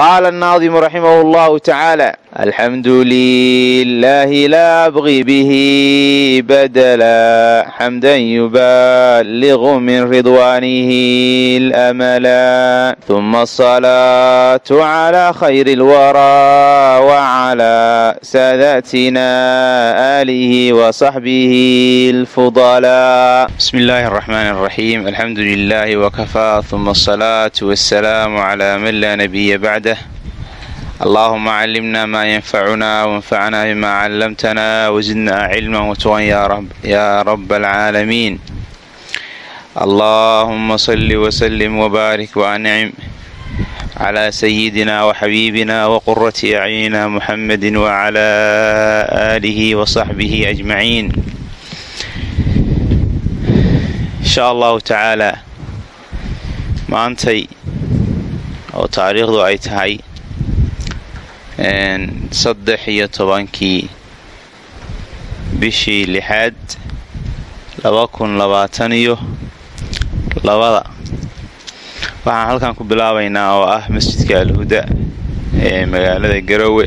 qaala annaadimu raximahu allahu tacaala alxamdu lilahi laa abqi bihi badla xamda yubaligu min ridwaanihi اlamala ثuma الصalaatu clى khayr اlwaraa wclى saadatina alihi wصaxbihi اlfudalaa bismi اllahi الرaxmaan الraxiim alxamdu lilahi wkafaa ثuma الصalaatu wالsalaamu clى man laa nabiya bacdah allahuma calimna maa yanfacuna wanfacna bima callamtana wazidna cilma watuqan yaa rab alcaalamiin allahuma salli wslim wbaarik wancim cla sayidina wxabiibina wqurati acyunina muxamadi wcla aalihi wasaxbihi ajmaciin insha allahu tacaala maantay oo taariikhdu ay tahay saddex iyo tobankii bishii lixaad laba kun labaatan iyo labada. Waxaan halkan ku bilaabaynaa oo ah masjidka alhuda ee magaalada garowe.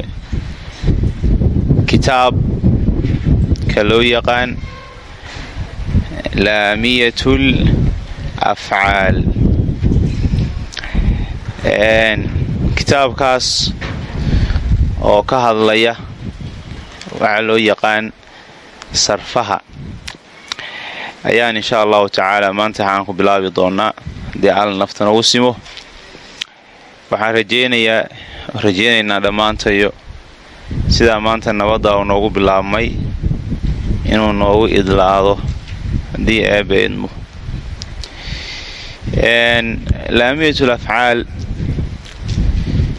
Kitaabka loo yaqaan laamiyatul afcaal. Kitaabkaas oo ka hadlaya waxaa loo yaqaan sarfaha. Ayaan insha allahu tacaala maanta waxaan ku bilaabi doonaa haddii alla nafta nagu simo. Waxaan rajeynayaa rajeynaynaa dhammaantayo sidaa maanta nabadda uu noogu bilaabmay inuu noogu idlaado haddii eebba idmo laamiyatul afcaal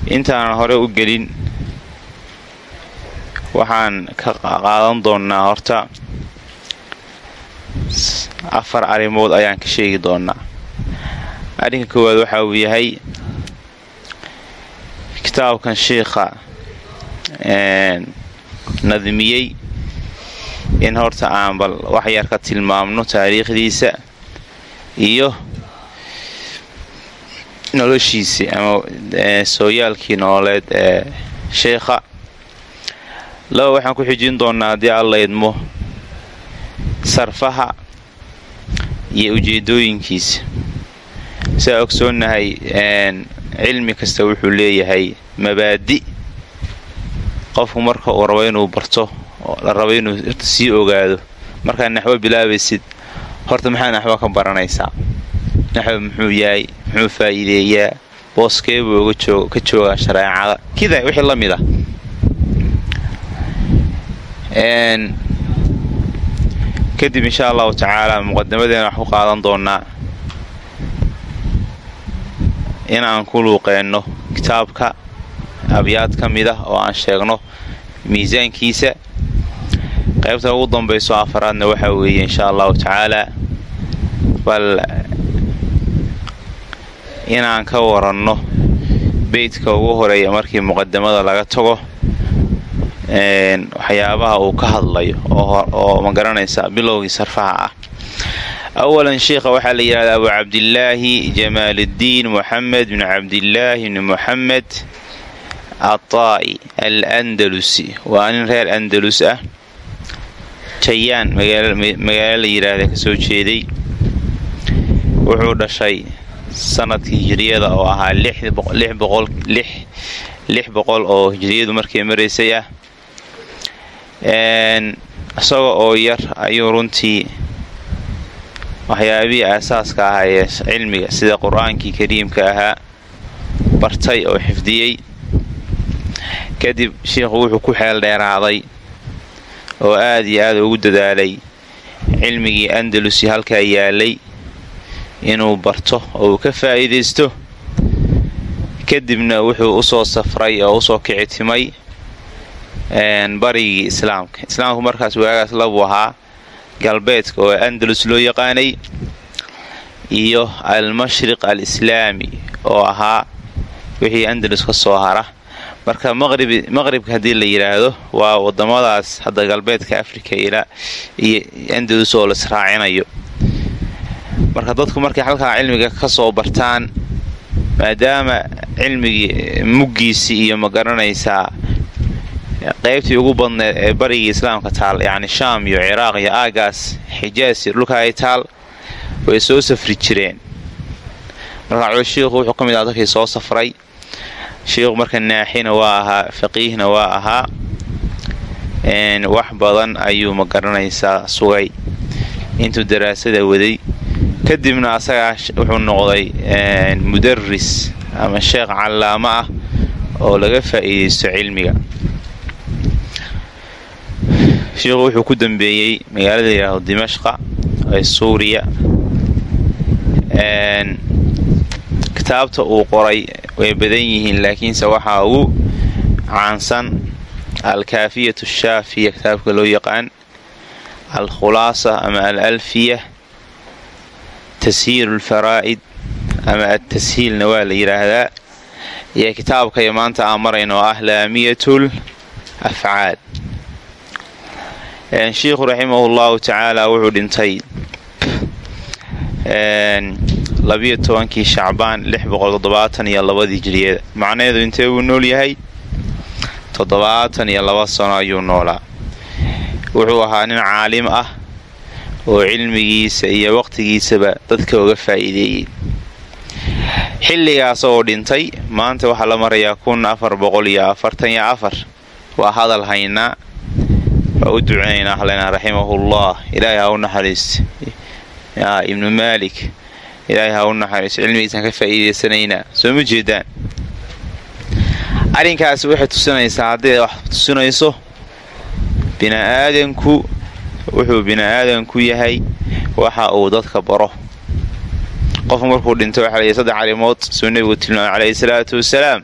intaanan hore u gelin waxaan ka qaadan doonnaa horta afar arrimood ayaan ka sheegi doonnaa. Arrinka koowaad waxa uu yahay kitaabkan shiikha nadmiyey in horta aan bal wax yar ka tilmaamno taariikhdiisa iyo noloshiisii ama sooyaalkii nololeed ee sheikha laba waxaan ku xijin doonnaa haddii alla idmo sarfaha iyo ujeedooyinkiisa. Saa ogsoonnahay cilmi kasta wuxuu leeyahay mabaadi. Qofku marka uu rabo inuu barto la rabo inuu sii ogaado markaad naxwo bilaabaysid horta maxaa naxwo ka baranaysaa. Naxwo muxuu yahay muxuu faa'iideeyaa booskeebuu ka joogaa shareecada kida wixii la mid ah kadib insha allahu tacaala muqadamadeena wax ku qaadan doonaa inaan ku luuqeenno kitaabka abyaad ka mid ah oo aan sheegno miisaankiisa. Qaybta ugu dambayso afaraadna waxaa weeye insha allahu tacaala bal inaan ka waranno beydka ugu horreeya markii muqadamada laga tago waxyaabaha uu ka hadlayo oo ma garanaysa bilowgii sarfaha ah. Awalan sheikha waxaa la yidhahdaa abu cabdillaahi jamaaluddiin moxamed bn cabdillaahi bni moxamed ataa'i al andalusi waa nin reer andalus ah. Jayaan magaalo la yidhaahda ka soo jeeday. Wuxuu dhashay sannadkii hijiriyada oo ahaa lix boqol oo hijiriyadu markay maraysay ah isaga oo yar ayuu runtii waxyaabihii aasaaska ahaa ee cilmiga sida qur'aankii kariimka ahaa bartay oo xifdiyey. Kadib shiikhu wuxuu ku xeel dheeraaday oo aad iyo aad ugu dadaalay cilmigii andalusi halkaa yaalay inuu barto oo uu ka faa'iidaysto. Kadibna wuxuu u soo safray oo u soo kicitimay barigii islaamka islaamku markaas waagaas labuu ahaa galbeedka oo andalus loo yaqaanay iyo almashriq alislaami oo ahaa wixii andalus ka soo hara. Marka maqribka haddii la yidhaahdo waa wadamadaas hadda galbeedka africa iyo andalus oo laisraacinayo marka dadku markay halkaa cilmiga ka soo bartaan maadaama cilmigii muggiisii iyo ma garanaysaa qaybtii ugu badneed ee barigii islaamka taal yacni shaam iyo ciraaq iyo aagaas xijaas iyo dhulka ay taal way soo safri jireen. Marka shiikhu wuxuu ka mid aha dadkii soo safray. Shiikhu marka naaxina waa ahaa faqiihna waa ahaa. Wax badan ayuu ma garanaysaa sugay. Intuu daraasada waday kadibna asagaa wuxuu noqday mudaris ama sheekh callaamo ah oo laga faa'iidaysto cilmiga shiikhu wuxuu ku dambeeyey magaalada yidhaahdo dimashqa ee suuriya. Kitaabta uu qoray way badan yihiin laakiinse waxaa ugu caansan alkaafiyatu shaafiya kitaabka loo yaqaan alkhulaasa ama alalfiya tashiilu lfaraa'id ama adtashiilna waa la yidhaahdaa. Iyo kitaabkay maanta aan marayn oo ah laamiyatul afcaal shiikhu raximahu llahu tacaala wuxuu dhintay labiyo tobankii shacbaan lix boqol toddobaatan iyo labadii hijriyada macnaheedu intee buu nool yahay? Toddobaatan iyo laba sano ayuu noolaa. Wuxuu ahaa nin caalim ah oo cilmigiisa iyo waqtigiisaba dadka uga faa'iideeyey. Xilligaas oo dhintay maanta waxaa la marayaa kun afar boqol iyo afartan iyo afar. Waa hadal haynaa waa u duceynaynaa halena raximahullah ilaahay ha u naxariist ibnu maalik ilaahay ha u naxariisto cilmigiisaan ka faa'iidaysanaynaa soo ma jeedaan? Arrinkaasi waxay tusinaysaa hadday wax tusinayso bini'aadanku wuxuu bini'aadanku yahay waxa uu dadka baro. Qofku markuu dhinto waxaa layihi saddex arrimood suu nebigu tilmaamay calayhi salaatu wasalaam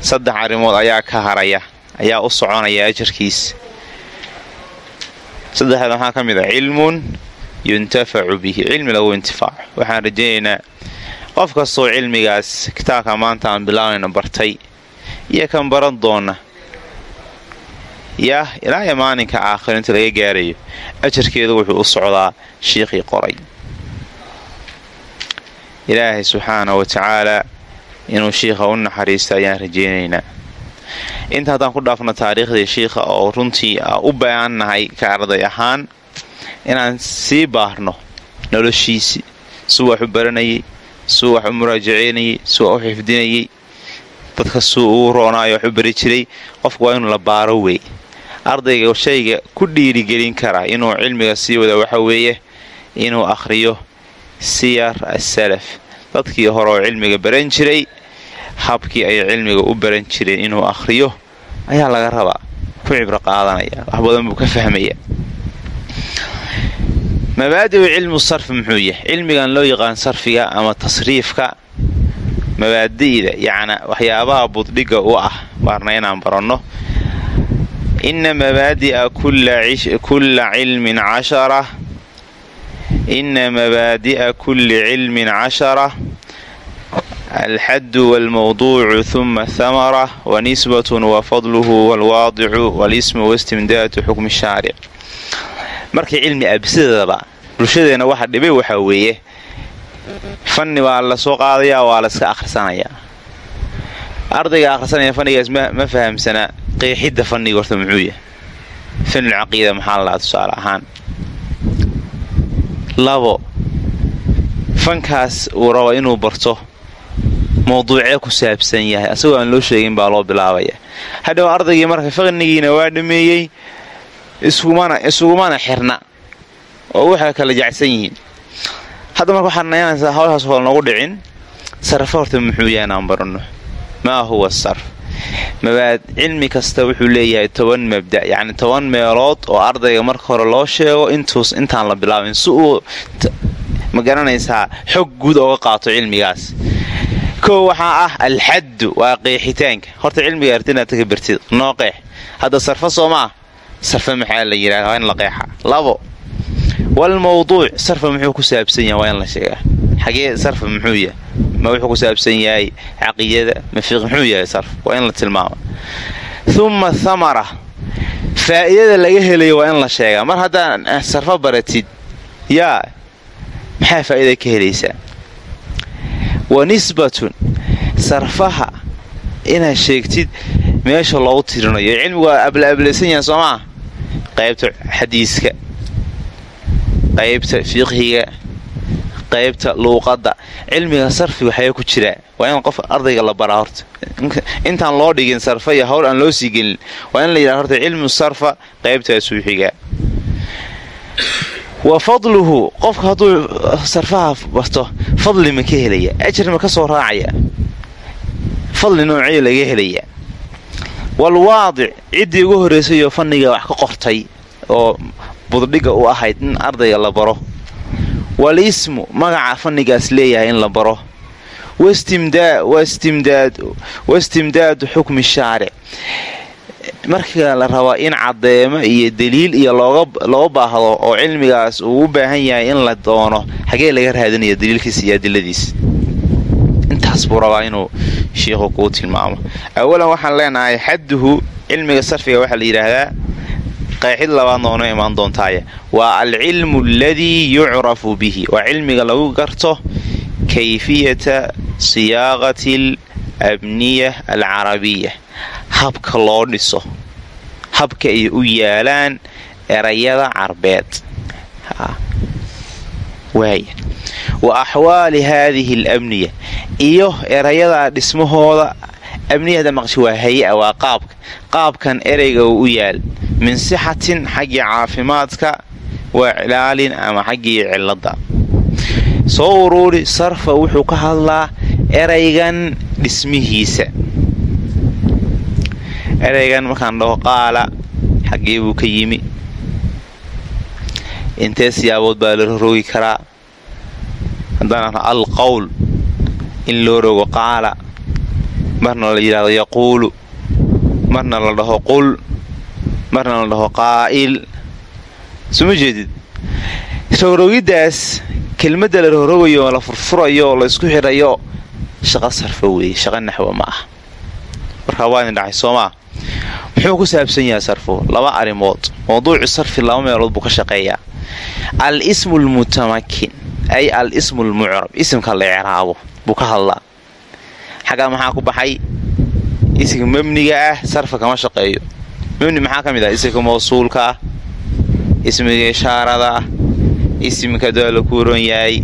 saddex arrimood ayaa ka haraya ayaa u soconaya ajarkiis saddexdaad waxaa ka mid ah cilmun yuntafacu bihi cilmi lagu intifaaco. Waxaan rajaynaynaa qof kastoo cilmigaas kitaabka maanta aan bilaabayna bartay iyo kan baran doona yah ilaahay maalinka aakhiro inta laga gaarayo ajarkeedu wuxuu u socdaa shiikhii qoray. Ilaahay subxaana wa tacaalaa inuu shiikha u naxariisto ayaan rajaynaynaa inta haddaan ku dhaafno taariikhdii shiikha oo runtii u bayaannahay ka arday ahaan inaan sii baarno noloshiisii suu wax u baranayay suu wax u muraajaceynayay suu wax u xifdinayay. Dadka suu uu roonaayo wax u bari jiray qofku waa inuu la baaro wey. Ardayga shayga ku dhiirigelin kara inuu cilmiga sii wada waxa weeye inuu akhriyo siyar asalaf dadkii hore oo cilmiga baran jiray habkii ay cilmiga u baran jireen inuu akhriyo ayaa laga rabaa. Ku cibro qaadanaya wax badan buu ka fahmaya. Mabaadi'u cilmu sarfi muxuu yahay. Cilmigan loo yaqaan sarfiga ama tasriifka mabaadi'da yacna waxyaabaha buddhiga u ah baarna inaan baranno. Ina mabaadi'a kulla cilmin cashara. Ina mabaadi'a kulli cilmin cashara alxaddu walmawduucu huma hamara wanisbatun wafadluhu walwaadicu walismu wastimdaatu xukmi shaaric markii cilmi absidadaba bulshadeenna waxa dhibay waxaa weeye fanni waa la soo qaadayaa waa la iska akhrisanayaa ardayga akhrisanaya fannigaas ma fahamsana qeexidda fanniga horta muxuu yahay fanulcaqiida maxaa la dhaha tusaale ahaan labo fankaas uu rabo inuu barto mawduucee ku saabsan yahay. Asagoo aan loo sheegin baa loo bilaabaya. Hadhow ardaygii marka faqnigiina waa dhameeyey isugumana xirna. Oo waxay kala jacsan yihiin. Hadda marka waxaad nayanaysaa hawshaas kole noogu dhicin sarfa horta muxuu yahay inaan baranno maa huwa sarf. Mabaad cilmi kasta wuxuu leeyahay toban mabda yacni toban meelood oo ardayga marka hore loo sheego intuus intaan la bilaabin si uu ma garanaysaa xog guud ooga qaato cilmigaas kow waxaa ah alxaddu waa qeexitaanka. Horta cilmiga arti inaad ka bartid noo qeex. Hadda sarfa soo ma sarfa maxaa la yidhahda waa in la qeexa. Labo walmawduuc sarfa muxuu ku saabsan yahay waa in la sheegaa. Xagee sarfa muxuu yahay? Ma wuxuu ku saabsan yahay caqiidada mafiiq muxuu yahay sarf waa in la tilmaama uma thamara. Faa'iidada laga helayo waa in la sheegaa. Mar haddaan sarfa baratid yaa maxaa faa'iida ka helaysaa wa nisbatun sarfaha. Inaad sheegtid meesha loogu tirinayo. Cilmigu waa ablaablaysan yahay soo maa qaybta xadiiska qaybta fiqhiga qaybta luuqadda. Cilmiga sarfi waxaa ku jiraa waa in qof ardayga la baraa horta. Intaan loo dhigin sarfa iyo hawl aan loo sii gelin waa in la yidhaha horta cilmu sarfa qaybtaasuu xigaa wa fadluhu qofka hadduu sarfaha barto fadli ma ka helaya ajir ma ka soo raacaya. Fadli noocee laga helaya. Walwaadic ciddii ugu horraysayoo fanniga wax ka qortay oo buddhiga u ahayd in ardayga la baro. Walismu magaca fannigaas leeyahay in la baro. Wastimdaadu xukmi shaaric marka la raba in caddeemo iyo daliil iyo loo baahdo oo cilmigaas uu u baahan yahay in la doono xagee laga raadinayo daliilkiis iyo adiladiis? Intaas buu rabaa inuu shiikhu kuu tilmaamo. Awalan waxaan leenahay xadduhu cilmiga sarfiga waxaa la yidhaahdaa qeexid labaad noona imaan doontaaye. Waa alcilmu aladii yucrafu bihi. Waa cilmiga lagu garto kayfiyata siyaaqati alabniya alcarabiya habka loo dhiso habka ay u yaalaan erayada carbeed. Wa axwaali haadihi alabniya iyo erayada dhismahooda abniyada maqshi waa hay'a waa qaabka. Qaabkan ereyga uu u yaal. Min sixatin xaggii caafimaadka waa cilaalin ama xaggii cilladda. Soo uruuri sarfa wuxuu ka hadlaa eraygan dhismihiisa eraygan markaan dhaho qaala xaggee buu ka yimi. Intee siyaabood baa la rogi karaa. Haddaan al qowl in loo rogo qaala marna la yidhahdo yaquulu marna la dhaho qul marna la dhaho qaa'il. Suma jeedid? Rogrogiddaas kelmadda la rogrogayo oo la furfurayo la isku xidhayo shaqo sarfa weeye shaqo naxwa ma ah markaa waa idin dhacay soo maa muxuu ku saabsan yahay sarfu? Laba arrimood. Mawduucu sarfi laba meelood buu ka shaqeeyaa. Al ismu lmutamakin ay al ismu lmucrab isimka la icraabo buu ka hadlaa. Xaggaa maxaa ku baxay? Isimka mebniga ah sarfa kama shaqeeyo. Mebni maxaa ka mid ah? Isimka mawsuulka ah ismiga ishaarada ah isimka doola kuuron yahay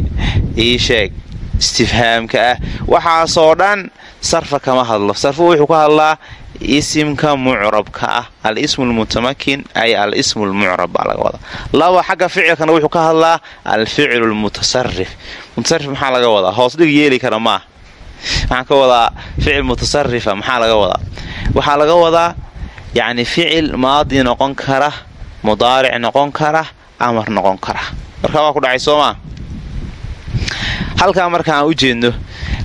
ii sheeg istifhaamka ah. Waxaasoo dhan sarfa kama hadlo. Sarfu wuxuu ka hadlaa isimka mucrabka ah. Al ismu lmutamakin ay al ismu lmucrab baa laga wadaa. Laba xagga ficilkana wuxuu ka hadlaa al ficlu lmutasarif mutasarif maxaa laga wadaa? Hoos dhig yeeli kara maaha. Maxaan ka wadaa ficil mutasarifa maxaa laga wadaa? Waxaa laga wadaa yacni ficil maadi noqon kara mudaaric noqon kara amar noqon kara. Markaa waa ku dhacay soo maa halkaa marka aan u jeedno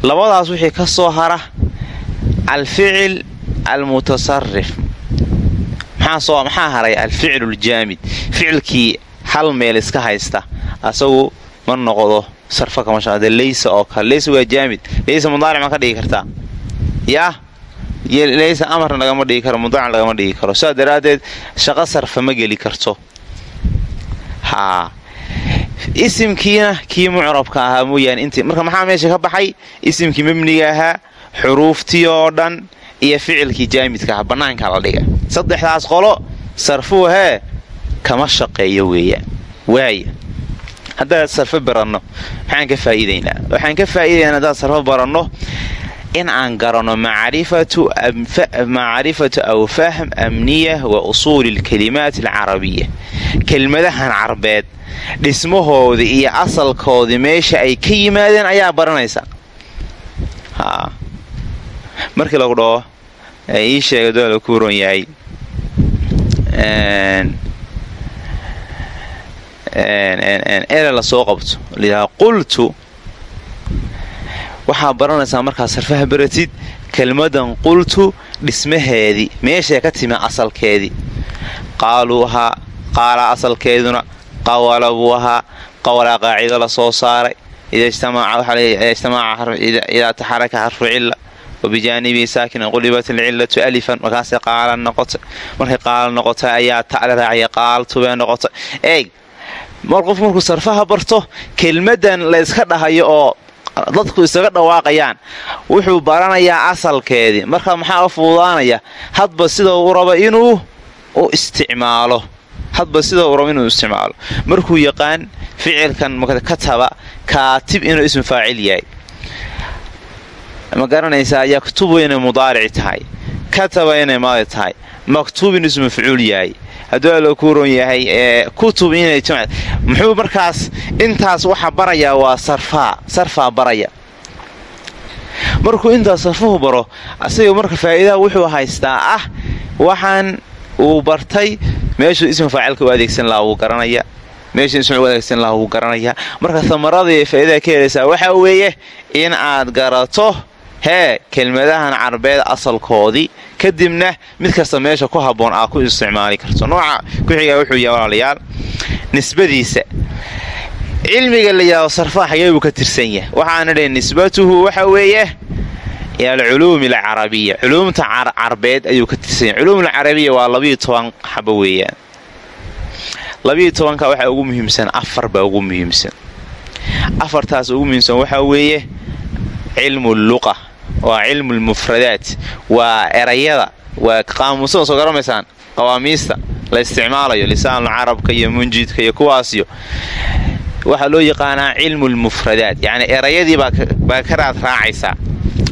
labadaas wixii ka soo hara alficil almutasarif maxaa haray alficlu ljaamid ficilkii hal meel iska haysta asagu ma noqdo sarfa kama shaqade leysa oo kale. Leysa waa jaamid. Leysa mudaaric ma ka dhigi kartaa? Yaa leysa amarna lagama dhigi karo mudaaric lagama dhigi karo. Sidaa daraaddeed shaqo sarfa ma geli karto. Haa isimkiina kii mucrabka ahaa mooyaane int marka maxaa meesha ka baxay? Isimkii mebniga ahaa xuruuftii oo dhan iyo ficilkii jaamidka aha bannaanka la dhiga. Saddexdaas qolo sarfuu hee kama shaqeeyo weeyaan waaya haddaan sarfo baranno maxaan ka faa'iidaynaa. Waxaan ka faa'iidaynaa haddaan sarfo baranno in aan garanno macrifatu aw fahm amniya wa usuuli alkalimaat alcarabiya kelmadahan carbeed dhismahoodii iyo asalkoodii meesha ay ka yimaadeen ayaa baranaysa markii lagu dhaho ii sheega doola ku ron yahay ere la soo qabto layidhaha qultu waxaa baranaysaa markaa sarfaha baratid kelmadan qultu dhismaheedii meeshay ka timi asalkeedii qaaluu ahaa qaala asalkeeduna qawala buu ahaa qawalaa qaacido la soo saaray. Idaa taxaraka xarfu cilla. Wabijaanibii saakinan qulibat alcillatu alifan. Markaasay qaala noqotay. Markay qaala noqotay ayaa ta'la raaciya qaaltu bay noqotay. Eeg mar qof markuu sarfaha barto kelmadan la yska dhahayo oo dadku isaga dhawaaqayaan. Wuxuu baranayaa asalkeedii. Marka maxaa u fududaanaya? Hadba sida uu rabo inuu u isticmaalo. Hadba sida uu rabo inuu isticmaalo. Markuu yaqaan ficilkan kataba kaatib inuu ismu faacil yahay. Ma garanaysaa yaktubu inay mudaaric tahay? Kataba inay maadi tahay? Maktuub inuu ismu yahay hadduu allo ku ron yahay kutub inay jamc muxuu markaas intaas waxa barayaa waa sarfaa sarfaa baraya. Markuu intaas sarfuhu baro asaga marka faa'iidaha wuxuu haystaa ah waxaan uu bartay meeshuu ismu faacilka u adeegsan lahaa wuu garanaya meeshuu ismu adeegsan lahaa wuu garanaya. Marka hamarada iyo faa'idaha ka helaysaa waxaa weeye in aad garato hee kelmadahan carbeed asalkoodii kadibna mid kasta meesha ku habboon aa ku isticmaali karto. Nooca ku-xigaa wuxuu yahay walaalayaal nisbadiisa. Cilmiga la yidhahdo sarfaa xagee ka tirsan yahay. Waxaana dhe nisbatuhu waxa weeye alculuumi alcarabiya. Culuumta carbeed ayuu ka tirsan yahay. Culuum alcarabiya waa labiyo toban xabo weeyaan. Labiyo tobanka waxaa ugu muhiimsan afar baa ugu muhiimsan. Afartaas ugu muhiimsan waxaa weeye cilmu luqa waa cilmu lmufradaat waa erayada. Waa qaamuusada soo garamaysaan qawaamiista la isticmaalayo lisaanul carabka iyo munjidka iyo kuwaasyo waxaa loo yaqaanaa cilmu lmufradaat yacni erayadii baa ka raad raacaysaa.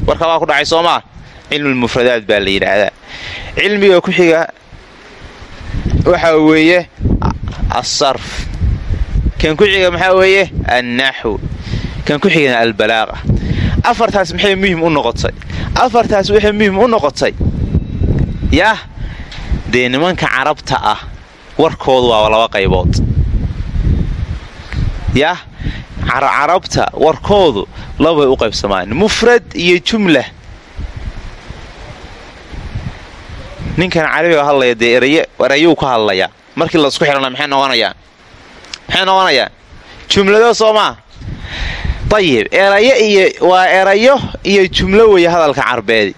Warka waa ku dhacay soo maa cilmulmufradaat baa la yidhaahdaa. Cilmiga ku xiga waxaa weeye asarf kan ku xiga maxaa weeye? Annaxw kan ku xigana albalaaqa afartaas maxay muhiim u noqotay? Afartaas waxay muhiim u noqotay. Yah dee nimanka carabta ah warkoodu waa laba qaybood. Yah carabta warkoodu labay u qaybsamaan. Mufrad iyo jumla. Ninkan carabiga hadlaya dee erayuu ka hadlayaa. Markii la isku xidhana maxay noqonayaan? Maxay noqonayaan? Jumlado soo maa ayib erayo iyo waa erayo iyo jumlo weeye hadalka carbeedi.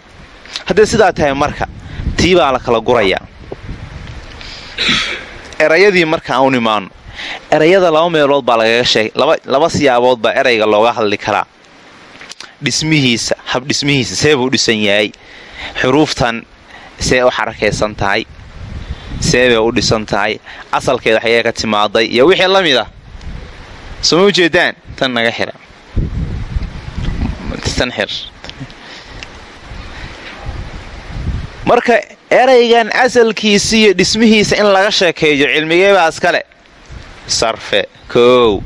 Hadday sidaa tahay marka tii baa la kala gurayaa erayadii marka aan u nimaano erayada laba meelood baa lagaga sheegay. Laba siyaabood baa erayga looga hadli karaa. Dhismihiisa habdhismihiisa see buu dhisan yahay. Xuruuftan see u xarakaysan tahay see u dhisan tahay. Asalkeeda waxyee ka timaaday. Iyo wixii la mid ah. Sooma ujeedaan tan naga xira marka eraygan asalkiisa iyo dhismihiisa in laga sheekeeyo cilmigeebaa iskale? Sarfe koow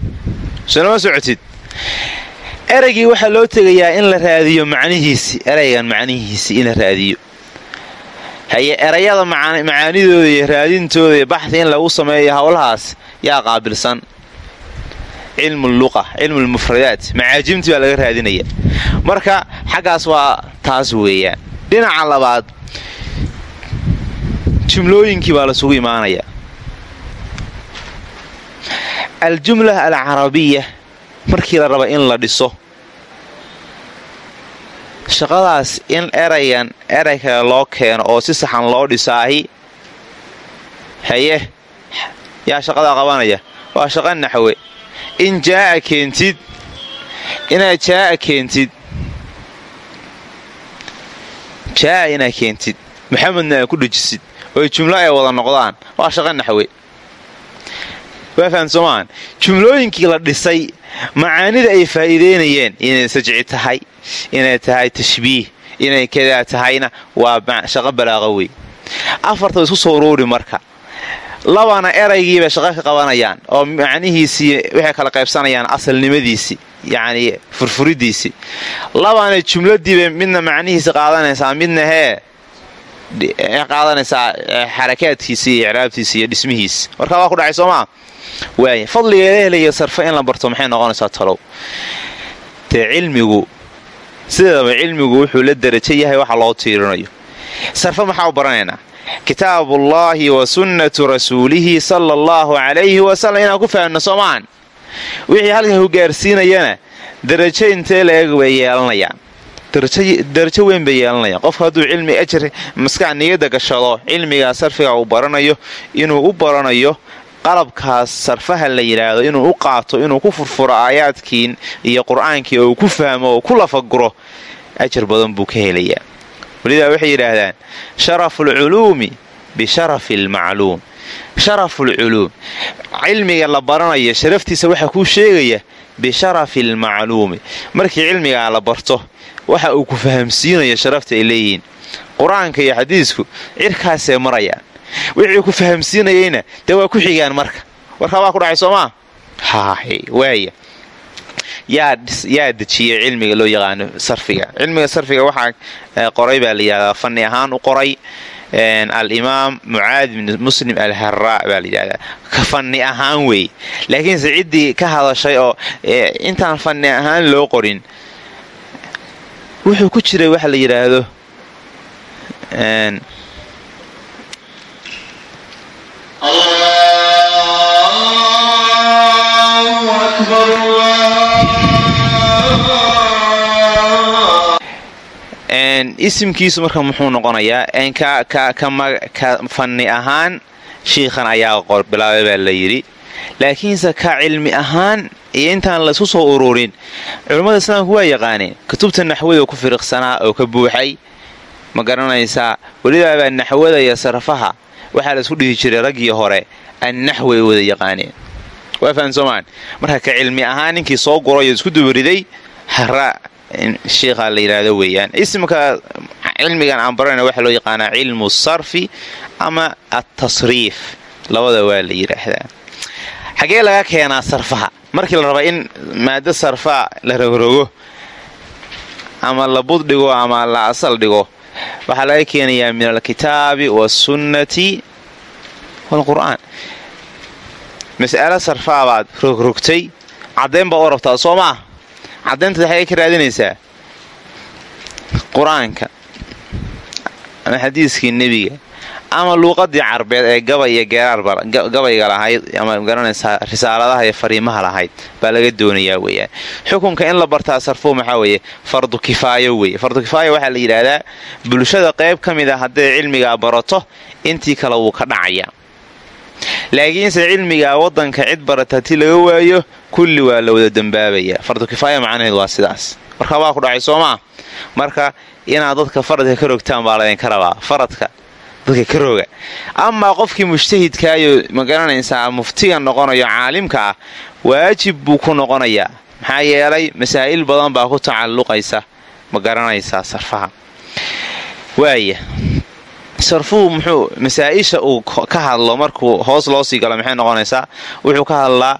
soonama socotid. Eraygii waxaa loo tegayaa in la raadiyo macnihiisi eraygan macnihiisi in la raadiyo. Haye erayada macaanidooda iyo raadintooda iyo baxdi in lagu sameeyo howlahaas yaa qaabilsan cilmu luqa cilmu lmufradaat macaajimtii baa laga raadinaya. Marka xaggaas waa taas weeyaan dhinaca labaad jumlooyinkii baa lasugu imaanaya. Aljumla alcarabiya markii la raba in la dhiso shaqadaas in eraygan eray kale loo keeno oo si saxan loo dhisaahi haye yaa shaqadaa qabanaya? Waa shaqa naxwe in jaa'a keentid inaad jaa'a keentid jaa'a inaad keentid. Maxamedna aad ku dhejisid oo jumlo ay wada noqdaan. Waa shaqa naxwe waa fahan jumlooyinkii la dhisay macaanida ay faa'iideynayeen inay sajci tahay inay tahay tashbiih inay kadaa tahayna waa shaqo balaaqa wey afarta isku soo uruuri marka labana eraygiibay shaqo ka qabanayaan oo macnihiisii waxay kala qaybsanayaan asalnimadiisii yacnii furfuridiisii labana jumladiibay midna macnihiisi qaadanaysaa midna hee qaadanaysaa xarakaadkiisi iyo icraabtiisi iyo dhismihiisi. Markaa waa ku dhacay soomaa waaya fadligeeda helaya sarfe in la barto maxay noqonaysaa talow? Dee cilmigu sideedaba cilmigu wuxuu la derajo yahay waxa loo tiirinayo? Sarfe maxaa u baranaynaa kitaabullaahi wa sunnatu rasuulihi sala allahu calayhi wasalam inaan ku fahamno soomaan wixii halka ku gaarsiinayana derajo intee la-eg bay yeelanayaan. Darajo weyn bay yeelanayaan. Qofku hadduu cilmi ajri maskax niyadda gashado cilmigaa sarfiga uu baranayo inuu u baranayo qalabkaas sarfaha la yidhaahdo inuu u qaato inuu ku furfuro aayaadkiin iyo qur'aankii uu ku fahmo oo ku lafaguro ajar badan buu ka helayaa welidaa waxay yidhaahdaan sharafu alculuumi bisharafi almacluum sharafulculuum cilmiga la baranayo sharaftiisa waxaa kuu sheegaya bisharafi almacluumi markii cilmigaa la barto waxa uu ku fahamsiinayo sharafta ay leeyihiin. Qur'aanka iyo xadiisku cirkaasee marayaan. Wixii ku fahamsiinayeyna dee waa ku xigaan marka. Warkaa waa ku dhacay soomaa waaya yaa dejiyey cilmiga loo yaqaano sarfiga. Cilmiga sarfiga waxaa qoray baa la fanni ahaan u qoray alimaam mucaad bn muslim alharaa baa la yidhahdaa. Ka fanni ahaan weeye laakiinse ciddii ka hadashay oo intaan fanni ahaan loo qorin wuxuu ku jiray waxa la yidhaahdo isimkiisu marka muxuu noqonayaa fanni ahaan shiikhan ayaa bilaabay baa la yidhi. Laakiinse ka cilmi ahaan iyo intaan laysku soo ururin culammada islaamku waa yaqaaneen kutubta naxwada ku firiqsanaa oo ka buuxay ma garanaysaa welibaabaa naxwada iyo sarfaha waxaa la isku dhihi jiray raggii hore annaxwi ay wada yaqaaneen waa fahan marka ka cilmi ahaan ninkii soo gurayo isku dubariday. Hara shiikha la yidhaahdo weeyaan. Ismka cilmigan aan barana waxaa loo yaqaanaa cilmu sarfi ama atasriif labada waa la yidhaahdaa xagee laga keenaa sarfaha? Markii la raba in maado sarfa la rogrogo ama la bud dhigo ama la asal dhigo waxaa laga keenayaa min alkitaabi wasunnati waalqur'aan mas'alo sarfaabaad rogrogtay caddayn baad u rabtaa soo maa caddayntaad xagee ka raadinaysaa qur'aanka ama xadiiskii nebiga ama luuqadii carbeed ee gabay iyo geeraargabayga lahayd ama garanaysaa risaaladaha iyo fariimaha lahayd baa laga doonayaa weeyaan xukunka in la bartaa sarfuu maxaa weeye? Fardu kifaayo weeye. Fardu kifaayo waxaa la yidhaahdaa bulshada qayb ka mid a hadday cilmigaa barato intii kale wuu ka dhacayaa laakiinse cilmigaa waddanka cid barata hatii laga waayo kulli waa la wada dembaabayaa fardu kifaaya macnaheed waa sidaas. Marka waa ku dhacay soo maa marka inaad dadka faradka ka rogtaan baa laydinka rabaa faradka dadka ka roga amaa qofkii mujtahidkaayo ma garanaysaa muftiga noqonayo caalimka ah waajib buu ku noqonayaa maxaa yeelay masaa'il badan baa ku tacalluqaysa ma garanaysaa sarfaha. Waaya sarfuhu muxuu masaa-isha uu ka hadlo markuu hoos loo sii galo maxay noqonaysaa? Wuxuu ka hadlaa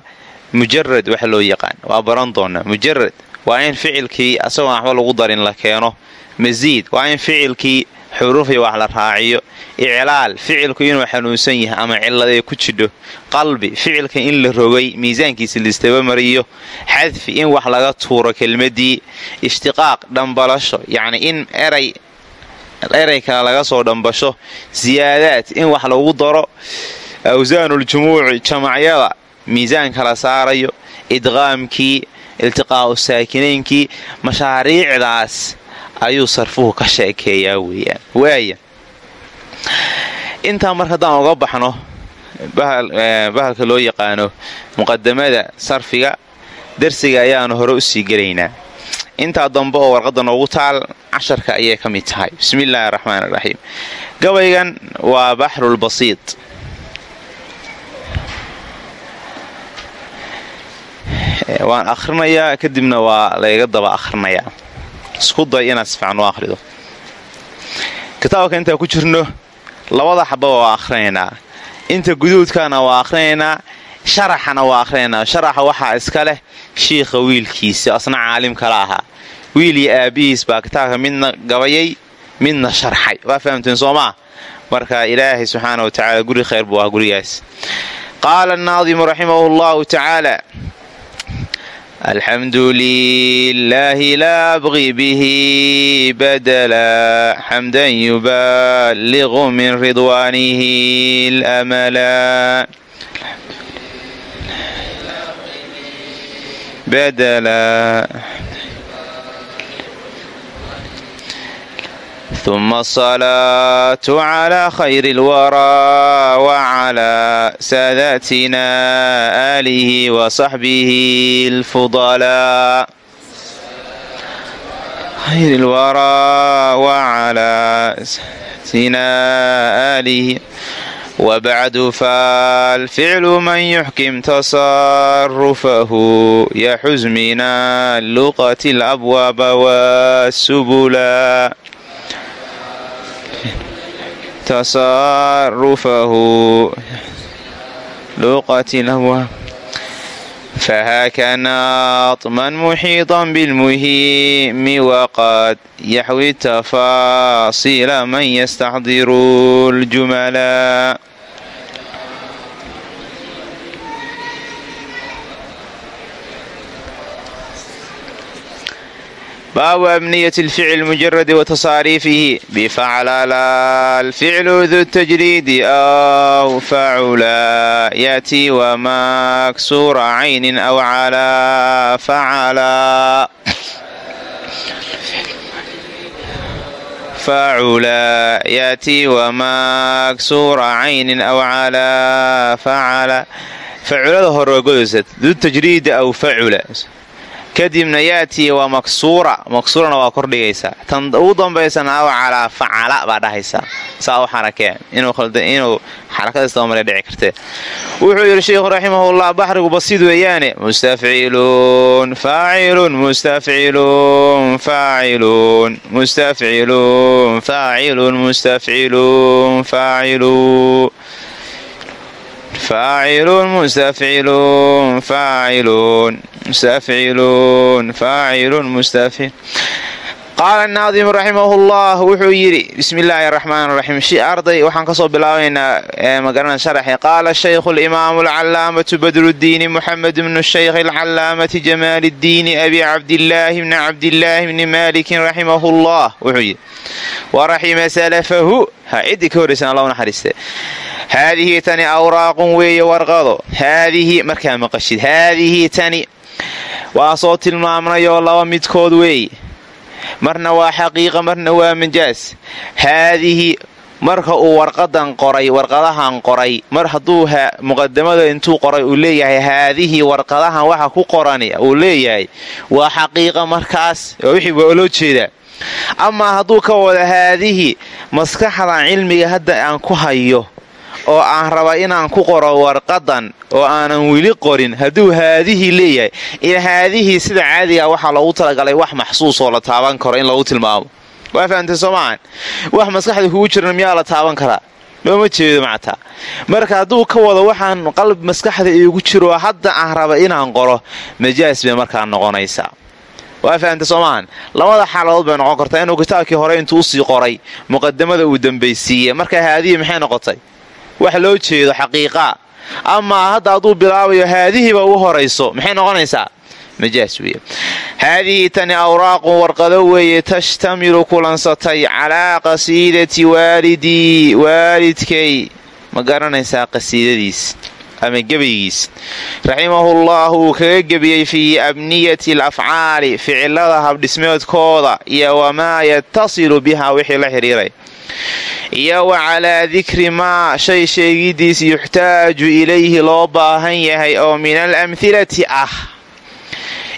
mujarad waxa loo yaqaan. Waa baran doonaa mujarad waa in ficilkii asagoon waxba lagu darin la keeno. Masiid waa in ficilkii xuruufii wax la raaciyo. Iclaal ficilku inuu xanuunsan yahay ama ciladee ku jidho. Qalbi ficilka in la rogay miisaankiisa laistabamariyo xadfi in wax laga tuuro kelmadii ishtiqaaq dhambalasho yacni in eray eray kale laga soo dhambasho siyaadaad in wax lagu daro. Awsaanuljumuuci jamacyada miisaanka la saarayo idqaamkii iltiqaa'u saakinaynkii mashaariicdaas ayuu sarfuhu ka sheekeeyaa weeyaan. Waaya intaa marka haddaan uga baxno bahalka loo yaqaano muqadamada sarfiga darsiga ayaanu hore u sii gelaynaa intaa dambe oo warqadda noogu taal casharka ayay ka mid tahay. Bismi illaahi araxmaan iraxiim gabaygan waa baxrulbasiid waan akhrinayaa kadibna waa layga daba akhrinayaa isku day inaad si fiican u akhrido. Kitaabka intaa ku jirno labada xababa waa akhrinaynaa inta guduudkana waa akhrinaynaa sharaxana waa akhrinaynaa sharaxa waxaa iska leh shiikha wiilkiisa asna caalim kala ahaa. Wiil iyo aabbihiis baa kitaabka midna gabayay midna sharxay. Waa fahamteen soo maa marka ilaahay subxaana wa tacaala guri khayr buu ah gurigaas. Qaala annaadimu raximahu llahu tacaala alxamdu lilaahi laa abqi bihi badala xamdan yuballiqu min ridwaanihi lamala badala ثم الصلاة على خير الورى وعلى ساداتنا آله وصحبه الفضلاء خير الورى وعلى ساداتنا آله wabacdu faalficlu man yuxkim tasarufahu yaxuz min aluqati alabwaaba wasubula tasarufahu luqati labwaab فهاك ناطما محيطا بالمهيم وقد يحوي التفاصيل من يستحضر الجملا baabu abniyat alficl mujaradi wa tasaariifihi bifacla la alficlu du tajriidi aw facula yaati wamaksura caynin aw calaa facala facula yaati wamaksura caynin aw calaa facala faculada hore waa godaysa du tajriidi aw facula kadibna yaatii waa maksuura. Maksuurana waa kordhigaysaa tan ugu dambaysana aw calaa facala baa dhahaysaa saa u xarakee inuu xarakadaisdabamare dhici kartee. Wuxuu yidhi sheikhu raximahullah baxrigu basid weeyaane. Mustafciluun faacilun mustafciluun faacilun mustafciluun faacilun mustafciluun faacilu faacilun mustafciluun faacilun mustafciluun faacilun mustafcil qaala naadimu raximahullah wuxuu yidhi bismi illaahi raxmaan raxiim shi arday waxaan ka soo bilaabaynaa magaranaa sharaxe qaala shaykhu limaamu alcalaamatu badruddiini muxamed bnu shaykh alcalaamati jamaaliddiini abi cabdillaahi bni cabdillaahi bni maalikin raximahullah wuxuu yidhi wa raxima salafahu ha ciddii ka horraysan alla u naxariiste haadihi tani awraaqun weeye warqado haadihi markaa maqashid haadihi tani waa soo tilmaamnayoo laba midkood weeye marna waa xaqiiqa marna waa majaas haadihi marka uu warqadan qoray warqadahan qoray mar hadduu muqadamada intuu qoray uu leeyahay haadihii warqadahan waxa ku qorani uu leeyahay waa xaqiiqa markaas wixii waa loo jeedaa amaa hadduu ka wada haadihii maskaxdan cilmiga hadda aan ku hayo oo aan raba inaan ku qoro warqadan oo aanan weli qorin hadduu haadihii leeyahay in haadihii sida caadiga waxaa loogu talagalay wax maxsuus oo la taaban karo in lagu tilmaamo. Waa fahamtay soomaaan wax maskaxda kugu jiran miyaa la taaban karaa? Looma jeedo mactaa marka hadduu ka wado waxaan qalb maskaxda iigu jiro hadda aan raba inaan qoro majaas bay markaa noqonaysaa. Waa fahamtay soomaaan labada xaaladood bay noqon kartaa inuu kitaabkii hore intuu u sii qoray muqadamada uu dambaysiiyey. Marka haadihii maxay noqotay wax loo jeedo xaqiiqaa amaa hadda hadduu bilaabayo haadihiiba ugu horayso maxay noqonaysaa? Majaas weeye. Haadihii tani awraaqun warqado weeye tashtamilu kulansatay calaa qasiidati waalidii waalidkay. Ma garanaysaa qasiidadiis ama gebaygiis raximahullahu uu kaga gebiyey fii abniyati alafcaali ficilada habdhismeedkooda iyo wamaa yatasilu biha wixii la xidhiiray iyo wa calaa dikri maa shay sheegidiis yuxtaaju ilayhi loo baahan yahay oo min alamhilati ah.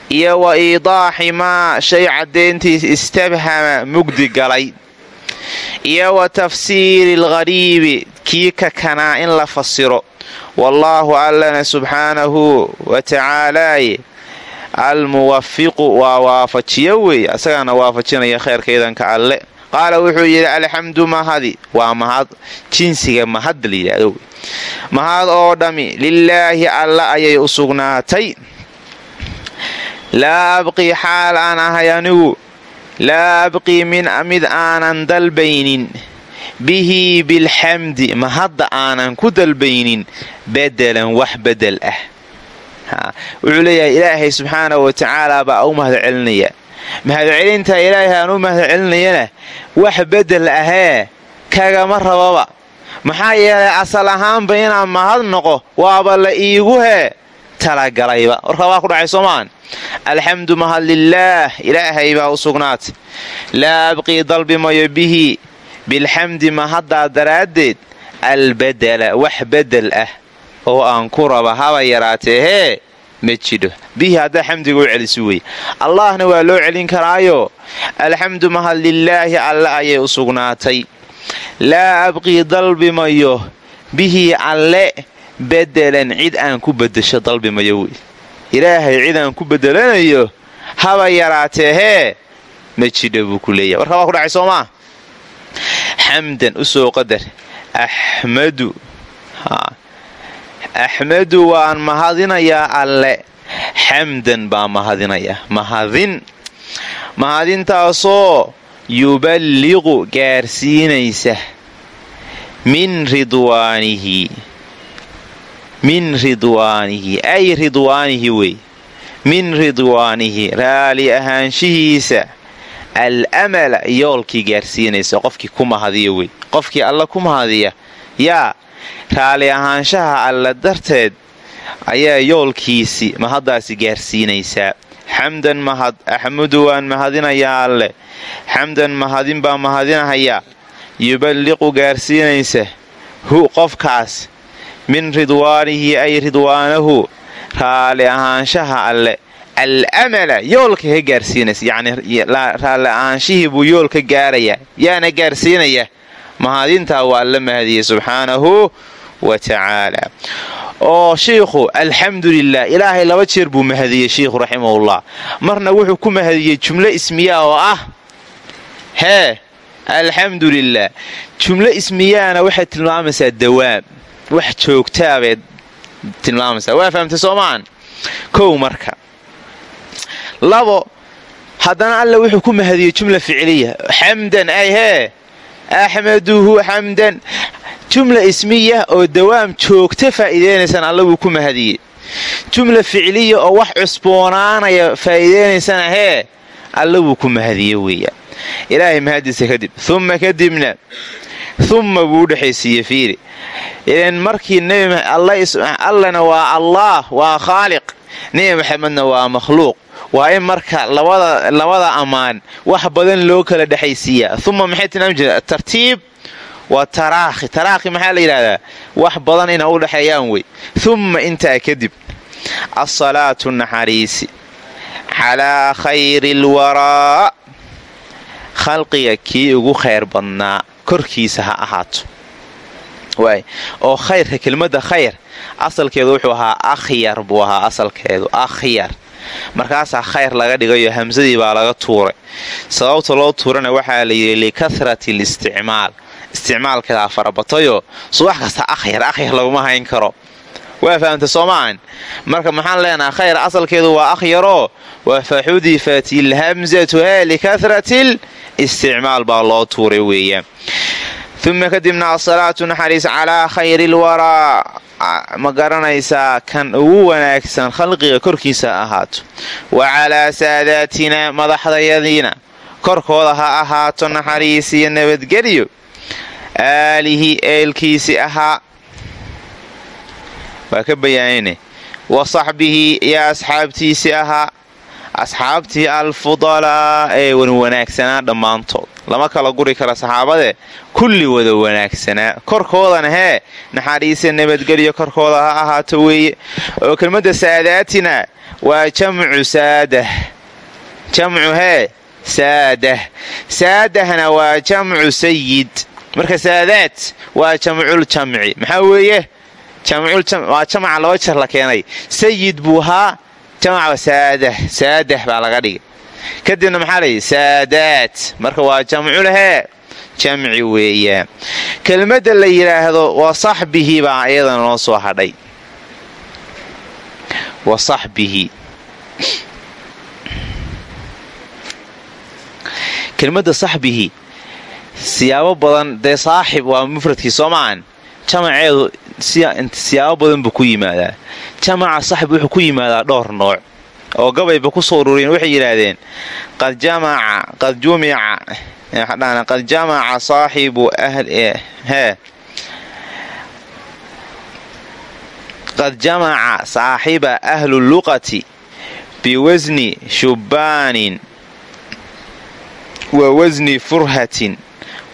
Iyo wa iidaaxi maa shay caddayntiis istabhama mugdi galay. Iyo wa tafsiiri alghariibi kii kakanaa in la fasiro. Wallaahu allana subxaanahu wa tacaalaaye almuwafiqu waa waafajiyo weeye asagaana waafajinaya kheyrkaydanka alle qaala wuxuu yidhi alxamdu mahadi waa mahad jinsiga mahadda la yidhaahdo mahad oo dhammi lilaahi alla ayay u sugnaatay. Laa abqii xaal aan ahay anigu. Laa abqii mid aanan dalbaynin. Bihi bilxamdi mahadda aanan ku dalbaynin bedelan wax bedel ah. Wuxuu leeyahay ilaahay subxaanahu wa tacaala baa u mahad celinaya mahadcelinta ilaahay aan u mahad celinayana wax bedel ahee kagama rababa. Maxaa yeelay asal ahaanba inaan mahad noqo waaba la iigu hee. Talagalayba warkaa waa ku dhacay soomaan. Alxamdu mahad lilaah ilaahay baa u sugnaatay laa abqii dalbi mayo bihi. Bilxamdi mahaddaa daraaddeed albadala wax bedel ah oo aan ku raba haba yaraatee hee ma jidho bihi haddaa xamdiga u celisi wey allahna waa loo celin karaayo. Alxamdu mahad lilaahi alle ayay u sugnaatay. Laa abqii dalbi mayo. Bihi alle bedelan cid aan ku bedesho dalbi mayo wey ilaahay cid aan ku bedelanayo haba yaraatee hee ma jidho buu ku leeyahay. Warka waa ku dhacay soomaa? Xamdan u soo qadar. Axmadu axmadu waan mahadinayaa alle. Xamdan baa mahadinayaa mahadin. Mahadintaasoo yuballiqu gaarsiinaysa. Min ridwaanihi. Min ridwaanihi. Ay ridwaanihi wey. Min ridwaanihi. Raali ahaanshihiisa. Al amala yoolkii gaarsiinaysa. Qofkii ku mahadiya wey. Qofkii alla ku mahadiya. Yaa raali ahaanshaha alle darteed ayaa yoolkiisi mahaddaasi gaarsiinaysaa xamdan mahad axmudu waan mahadinayaa alle. Xamdan mahadin baa mahadinahayaa yuballiqu gaarsiinaysa hu qofkaas. Min ridwaanihi ay ridwaanahu. Raali ahaanshaha alle. Almala yoolka ka gaarsiinaysa. Yacni raali ahaanshihii buu yoolka gaarayaa. Yaana gaarsiinaya mahadintaa waa alla mahadiyey subxaanahu wa tacaala. Oo shiikhu alxamdu lilah ilaahay laba jeer buu mahadiyey shiikhu raximahullah. Marna wuxuu ku mahadiyey jumlo ismiyaa oo ah hee alxamdu lilah jumlo ismiyaana waxay tilmaamaysaa dawaam wax joogtaabeed tilmaamaysaa. Waa fahamtay soomaan? Kow marka. Labo haddana alla wuxuu ku mahadiyey jumla ficiliya xamdan ay hee axmaduhu xamdan jumla ismiya oo dawaam joogta faa'iideynaysana alla wuu ku mahadiyey jumla ficliya oo wax cusboonaanaya faa'iideynaysana hee alla wuu ku mahadiye weeyaan ilaahay mahadiisa kadib uma kadibna uma buu udhexaysiiye fiiri ilan markii allana waa allaah waa khaaliq nebi maxamedna waa makhluuq waa in marka labada ammaan wax badan loo kala dhexaysiiyaa uma maxay tilmaami jireen? Tartiib waa taraakhi. Taraakhi maxaa la yidhahdaa wax badan ina u dhexeeyaan wey. Uma intaa kadib asalaatu naxariisi calaa khayri lwaraa khalqiga kii ugu khayr badnaa korkiisa ha ahaato. Oo khayrka kelmadda khayr asalkeedu wuxuu ahaa akhyar buu ahaa asalkeedu akhyar markaasaa khayr laga dhigayo hamsadii baa laga tuuray. Sababta loo tuurana waxaa la yidhi likasrati listicmaal. Isticmaalkeedaa farabatayoo subax kasta akhyar akhyar laguma hayn karo. Waa fahamta soomaan marka maxaan leenaha khayr asalkeedu waa akhyaroo waa faxudifat ilhamsatu he likasratil isticmaal baa loo tuuray weeyaan. Uma kadibna asalaatu naxariis calaa khayri lwaraa ma garanaysaa kan ugu wanaagsan khalqiga korkiisa ahaato. Wa calaa saadaatina madaxdayadiina korkooda ha ahaato naxariis iyo nabadgelyo. Aalihi eelkiisi ahaa. Waa ka bayaanine wa saxbihi iyo asxaabtiisii ahaa asxaabtii alfudalaa ee wanwanaagsanaa dhammaantood. Lama kala guri kara saxaabade kulli wada wanaagsanaa. Korkoodana hee naxariisa nabadgelyo korkooda ha ahaato weeye. Oo kelmadda saadaatina waa jamcu saadah jamcu hee saadah saadahna waa jamcu sayid marka saadaad waa jamcul jamci. Maxaa weeye? Waa jamca laba jar la keenay. Sayid buu ahaa jamca saadah saadah baa laga dhigay. Kadibna maxaa layihi saadaad marka waa jamculhee jamci weeyaan. Kelmadda la yidhaahdo wa saxbihi baa iyadana noo soo hadhay. Wa saxbihi kelmadda saxbihi. Siyaabo badan dee saaxib waa mufradkii soo maahan jamaceedu siyaabo badan buu ku yimaadaa. Jamaca saxbi wuxuu ku yimaadaa dhowr nooc oo gabayba ku soo ururiyeen. Waxay yidhaahdeen qad jamaca saaxibu qad jamaca saaxiba ahlu luqati biwasni shubbaanin wa wasni furhatin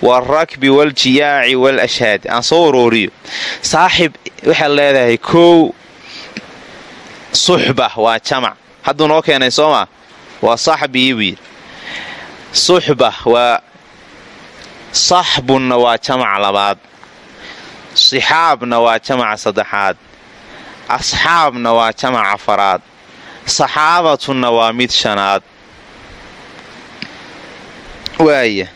waarakbi waljiyaaci walashhaad aan soo warooriyo saaxib waxaad leedahay kow suxba waa jamac hadduu noo keenay soo maa waa saxbii buu yidhi suxba waa saxbunna waa jamac labaad sixaabna waa jamaca saddexaad asxaabna waa jamac afaraad saxaabatunna waa mid shanaad waaya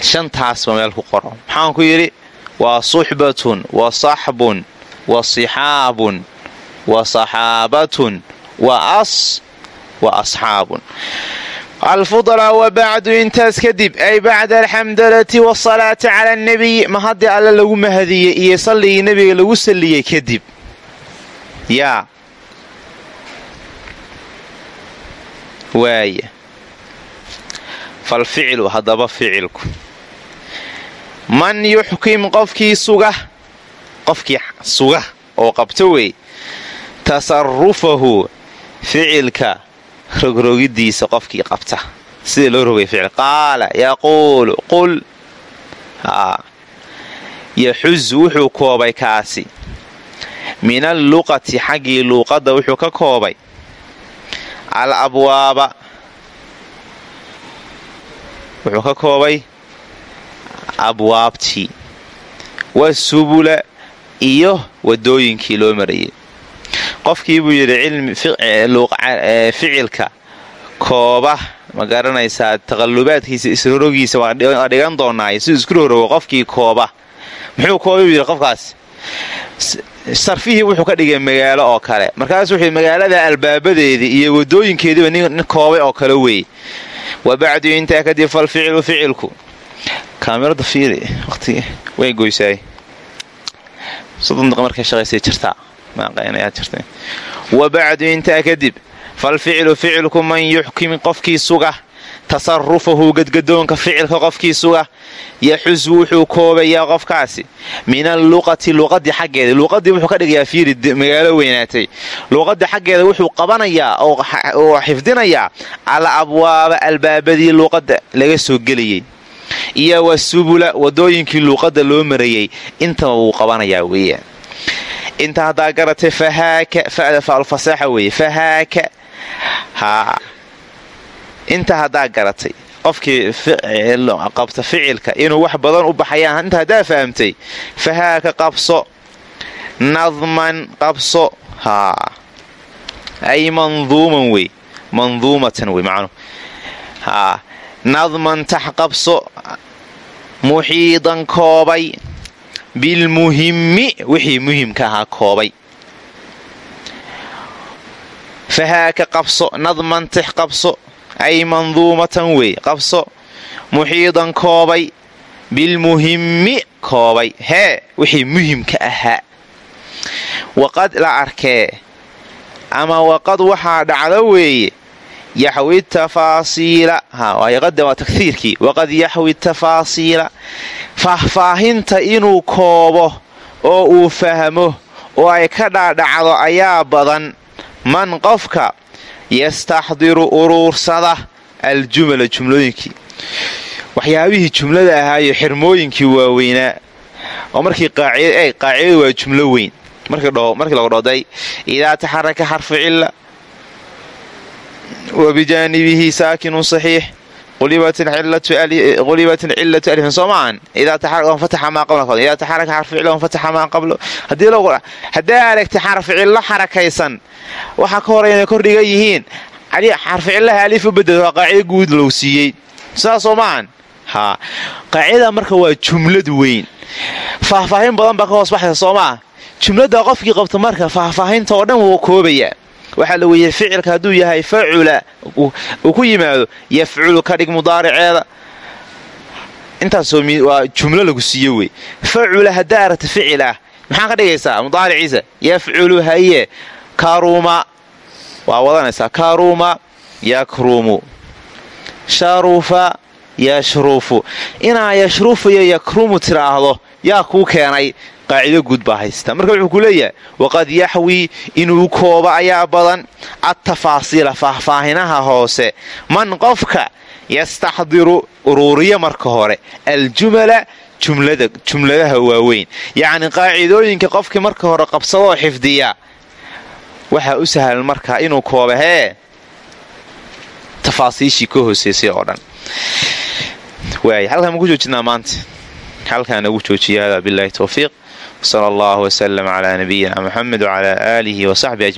shantaasba meel ku qoro maxaan ku yidhi waa suxbatun wa saxbun wa sixaabun wa saxaabatun wa as wa asxaabun. Alfudlaa wa bacdu intaas kadib ay bacda alxamdalati wasalaati cala annabiy ma haddii alle lagu mahadiyey iyo salligii nebiga lagu salliyey kadib. Yaa waaya falficilu haddaba ficilku man yuxkim qofkii suga? Qofkii suga oo qabto wey. Tasarufahu ficilka rogrogidiisa qofkii qabta. Sida loo rogay ficil? Qaala yaquulu qul. Yaxuz wuxuu koobay kaasi. Min alluqati xaggii luuqadda wuxuu ka koobay. Al abwaaba wuxuu ka koobay abwaabtii wasubula iyo wadooyinkii loo marayay qofkii buu yidhi ficilka kooba ma garanaysaa taqalubaadkiisa isrorogiisa waa dhigan doonaayo siduu isku rorogo qofkii kooba. Muxuu koobay buu yidhi qofkaas sarfihii wuxuu ka dhigay magaalo oo kale. Markaas wuxuu magaalada albaabadeedii iyo wadooyinkeediiba nin koobay oo kale weeye wa bacdu intaa kadib falficilu ficilku kaamirada fiiri waqti way goysaay soddon daqa markay shaqaysay jirtaa. Maaqaynayaa jirta wa bacdu intaa kadib falficilu ficilku man yuxkim qofkii suga tasarufahu gadgadoonka ficilka qofkii suga yaxus wuxuu koobayaa qofkaasi. Min alluqati luqadii xaggeeda. Luuqadii wuxuu ka dhigayaa fiiri magaalo weynaatay. Luuqadii xaggeeda wuxuu qabanayaa oo xifdinayaa ala abwaaba albaabadii luuqada laga soo gelayay iyo wasubula wadooyinkii luuqada loo marayay. Intaba wuu qabanayaa weeyaan inta haddaa garatay fahaaka fada faalfasaaxa fahaaka haa. Inta haddaa garatay qofkii qabta ficilka inuu wax badan u baxayaan inta haddaa fahamtay fahaaka qabso. Nadman qabso. Haa. Ay manduuman wey manduumatan wey macnuhu haa. Nadman tax qabso muxiidan koobay. Bilmuhimmi wixii muhimka ahaa koobay. Fahaaka qabso nadman tix qabso ay manduumatan wey qabso. Muxiidan koobay bilmuhimmi koobay. Hee wixii muhimka ahaa. Waqad la arkee. Ama waqad waxaa dhacda weeye yaxwi tafaasiila qada waa takhiirkii waqad yaxwi tafaasiila faahfaahinta inuu koobo oo uu fahmo oo ay ka dhaadhacdo ayaa badan man qofka yastaxdiru uruursada aljumala jumlooyinkii waxyaabihii jumlada ahaayo xirmooyinkii waaweynaa oo markii qaacidadu waa jumlo weyn markii lagu dhoday idaa taxaraka xarfu cilla wa bijaanibihi saakinun saxiix qulibat cilatu alifin soo maahan fataxa maa qabla idaa taxaraka xarfu cilla wanfataxa maa qablo haddaa aragta xarfu cillo xarakaysan waxaa ka hora inay kordhigan yihiin xarfu cillaha alif u bedel waa qaacido guud lou siiyey sidaasoo maahan haa qaacidada marka waa jumlad weyn faahfaahin badan baa ka hoos baxaysa soo maa jumladda qofkii qabta marka faahfaahinta oo dhan wuu koobayaa waxaa la weeyey ficilka hadduu yahay facula uu ku yimaado yafculu ka dhig mudaariceeda. Intaasoo waa jumlo lagu siiyo wey. Facula haddaa aragta ficil ah maxaa ka dhigaysaa? Mudaariciisa. Yafculu haye. Karuma waa wadanaysaa. Karuma yakrumu. Sharufa yashrufu. Inaa yashrufu iyo yakrumu tiraahdo yaa kuu keenay qaacido guud baa haysta marka wuxuu ku leeyahay waqad yaxwii inuu koobo ayaa badan adtafaasiila faahfaahinaha hoose. Man qofka yastaxdiru uruuriya marka hore aljumala jumladaha waaweyn. Yacni qaacidooyinka qofkii marka hore qabsadoo xifdiya waxaa u sahlan markaa inuu kooba hee tafaasiishii ka hooseysay oo dhan. Halkaan ma ku joojinaa maanta? Halkaan nagu joojiya hada bilahi towfiiq wsala allahu wslm cla nabiyina muxamed wcla aalihi wsaxbi ajmaciin